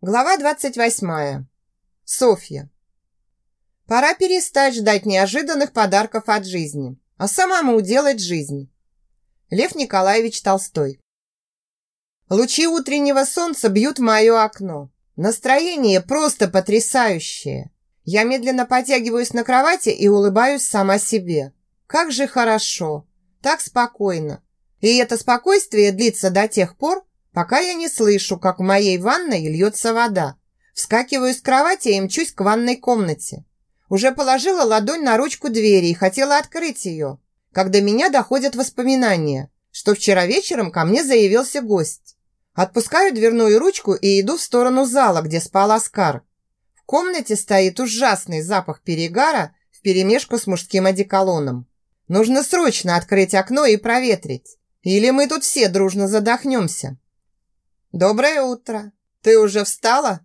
Глава 28. Софья. Пора перестать ждать неожиданных подарков от жизни, а самому делать жизнь. Лев Николаевич Толстой. Лучи утреннего солнца бьют в мое окно. Настроение просто потрясающее. Я медленно потягиваюсь на кровати и улыбаюсь сама себе. Как же хорошо, так спокойно. И это спокойствие длится до тех пор, пока я не слышу, как в моей ванной льется вода. Вскакиваю с кровати и мчусь к ванной комнате. Уже положила ладонь на ручку двери и хотела открыть ее, когда меня доходят воспоминания, что вчера вечером ко мне заявился гость. Отпускаю дверную ручку и иду в сторону зала, где спал Оскар. В комнате стоит ужасный запах перегара вперемешку с мужским одеколоном. Нужно срочно открыть окно и проветрить, или мы тут все дружно задохнемся. «Доброе утро! Ты уже встала?»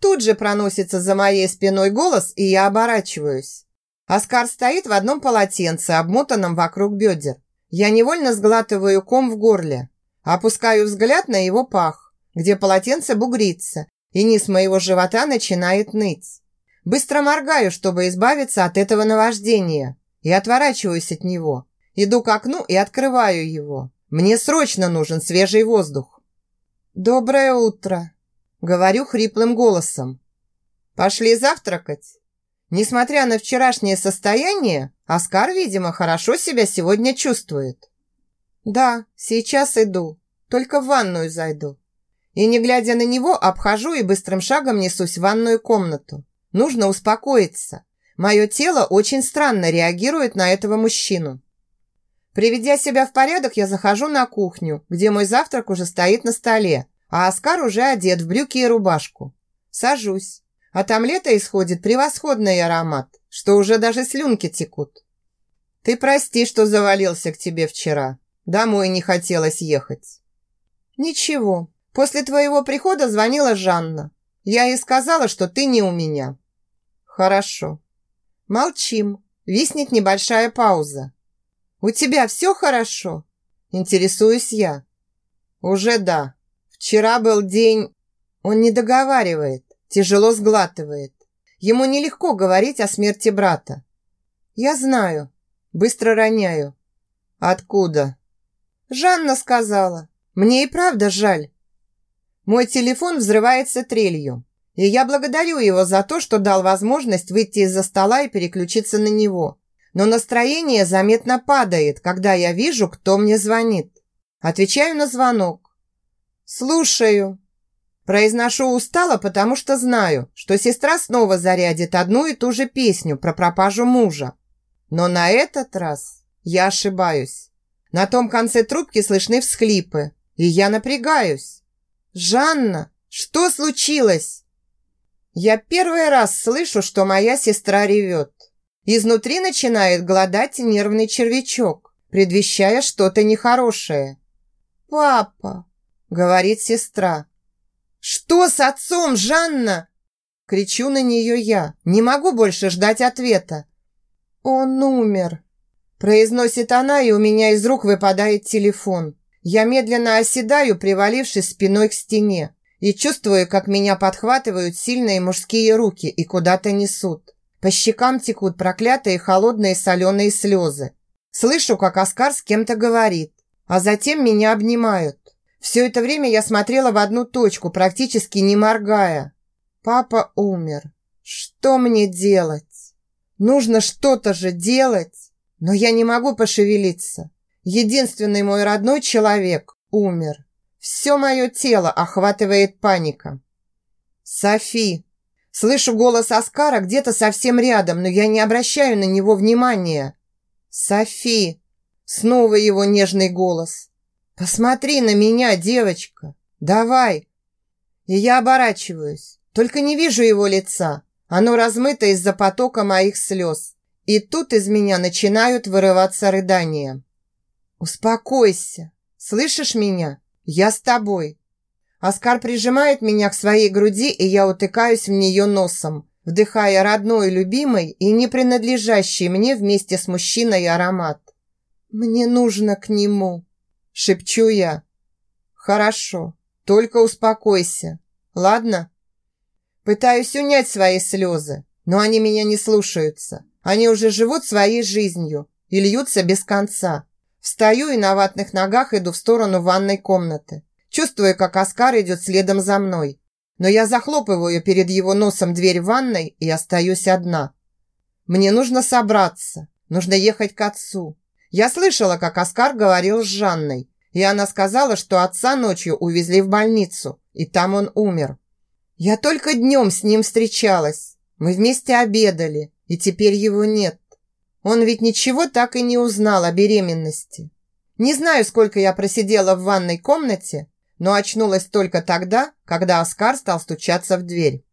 Тут же проносится за моей спиной голос, и я оборачиваюсь. Оскар стоит в одном полотенце, обмотанном вокруг бедер. Я невольно сглатываю ком в горле. Опускаю взгляд на его пах, где полотенце бугрится, и низ моего живота начинает ныть. Быстро моргаю, чтобы избавиться от этого наваждения, и отворачиваюсь от него. Иду к окну и открываю его. Мне срочно нужен свежий воздух. «Доброе утро!» – говорю хриплым голосом. «Пошли завтракать?» Несмотря на вчерашнее состояние, Оскар, видимо, хорошо себя сегодня чувствует. «Да, сейчас иду, только в ванную зайду». И, не глядя на него, обхожу и быстрым шагом несусь в ванную комнату. Нужно успокоиться. Мое тело очень странно реагирует на этого мужчину. Приведя себя в порядок, я захожу на кухню, где мой завтрак уже стоит на столе, а Оскар уже одет в брюки и рубашку. Сажусь. От омлета исходит превосходный аромат, что уже даже слюнки текут. Ты прости, что завалился к тебе вчера. Домой не хотелось ехать. Ничего. После твоего прихода звонила Жанна. Я ей сказала, что ты не у меня. Хорошо. Молчим. Виснет небольшая пауза. «У тебя все хорошо?» Интересуюсь я. «Уже да. Вчера был день...» Он не договаривает, тяжело сглатывает. Ему нелегко говорить о смерти брата. «Я знаю». Быстро роняю. «Откуда?» «Жанна сказала. Мне и правда жаль». Мой телефон взрывается трелью, и я благодарю его за то, что дал возможность выйти из-за стола и переключиться на него но настроение заметно падает, когда я вижу, кто мне звонит. Отвечаю на звонок. «Слушаю». Произношу устало, потому что знаю, что сестра снова зарядит одну и ту же песню про пропажу мужа. Но на этот раз я ошибаюсь. На том конце трубки слышны всхлипы, и я напрягаюсь. «Жанна, что случилось?» Я первый раз слышу, что моя сестра ревет. Изнутри начинает глодать нервный червячок, предвещая что-то нехорошее. «Папа!» – говорит сестра. «Что с отцом, Жанна?» Кричу на нее я. Не могу больше ждать ответа. «Он умер», – произносит она, и у меня из рук выпадает телефон. Я медленно оседаю, привалившись спиной к стене, и чувствую, как меня подхватывают сильные мужские руки и куда-то несут. По щекам текут проклятые холодные соленые слезы. Слышу, как Оскар с кем-то говорит, а затем меня обнимают. Все это время я смотрела в одну точку, практически не моргая. Папа умер. Что мне делать? Нужно что-то же делать, но я не могу пошевелиться. Единственный мой родной человек умер. Все мое тело охватывает паника. «Софи!» Слышу голос Оскара где-то совсем рядом, но я не обращаю на него внимания. «Софи!» Снова его нежный голос. «Посмотри на меня, девочка! Давай!» И я оборачиваюсь, только не вижу его лица. Оно размыто из-за потока моих слез. И тут из меня начинают вырываться рыдания. «Успокойся! Слышишь меня? Я с тобой. Оскар прижимает меня к своей груди, и я утыкаюсь в нее носом, вдыхая родной, любимый и не принадлежащий мне вместе с мужчиной аромат. «Мне нужно к нему», – шепчу я. «Хорошо, только успокойся, ладно?» Пытаюсь унять свои слезы, но они меня не слушаются. Они уже живут своей жизнью и льются без конца. Встаю и на ватных ногах иду в сторону ванной комнаты. Чувствую, как Оскар идет следом за мной. Но я захлопываю перед его носом дверь ванной и остаюсь одна. Мне нужно собраться. Нужно ехать к отцу. Я слышала, как Оскар говорил с Жанной. И она сказала, что отца ночью увезли в больницу. И там он умер. Я только днем с ним встречалась. Мы вместе обедали. И теперь его нет. Он ведь ничего так и не узнал о беременности. Не знаю, сколько я просидела в ванной комнате, но очнулась только тогда, когда Оскар стал стучаться в дверь.